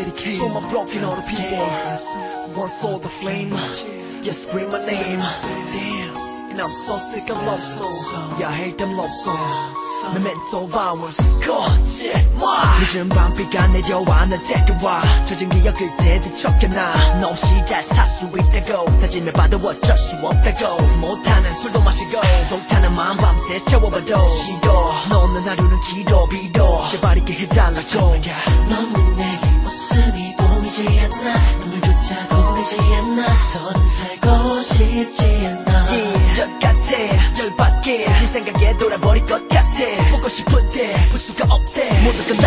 Yeah, love is pain. Dedicated to my broken hearted people. One soul the flame. Yeah, scream my name. Damn. And I'm so sick of love songs. Yeah, I hate them love songs. Memento violence. 거짓말. 늦은 밤비가 내려와 날 데려와. 젖은 기억 그때 뒤척여놔. 너 없이 잘 살 수 있다고. 다짐해 봐도 어쩔 수 없다고. 못하는 술도 마시고. 속타는 마음 밤새 채워봐도. 시도. 너는 하루는 길어 빌어. 제발 있게 해달라고. 너는 내 네 생각에 돌아버릴 것 같아. 보고 싶은데 볼 수가 없대. 모두 끝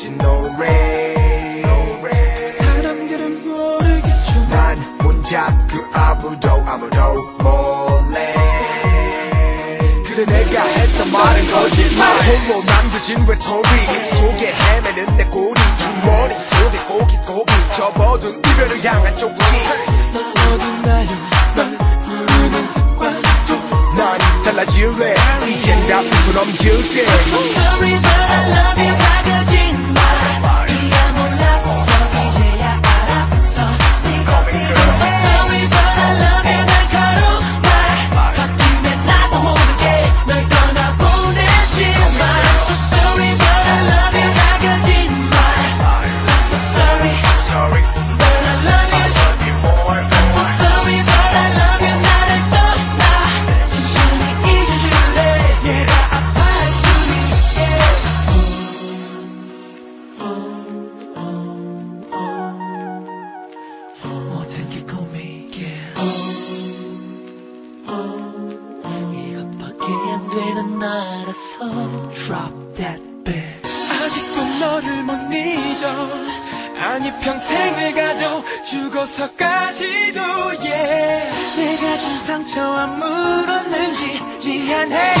다 바친 노래 사람들은 모르겠죠 난 혼자 그 아무도 아무도 몰래. 그래 내가 했던 말은 거짓말. 홀로 남겨진 외톨이 그 속에 헤매는 내 꼬리 주머니 속에 고깃고기 접어둔 이별을 향한 쪽지 넌 어딨나요 널 부르는 습관도 난 달라질래. 이젠 다 웃어 넘길게 되는 나라서. Drop that bit 아직도 너를 못 잊어. 아니 평생을 가도 죽어서까지도 yeah. 내가 준 상처와 물었는지 미안해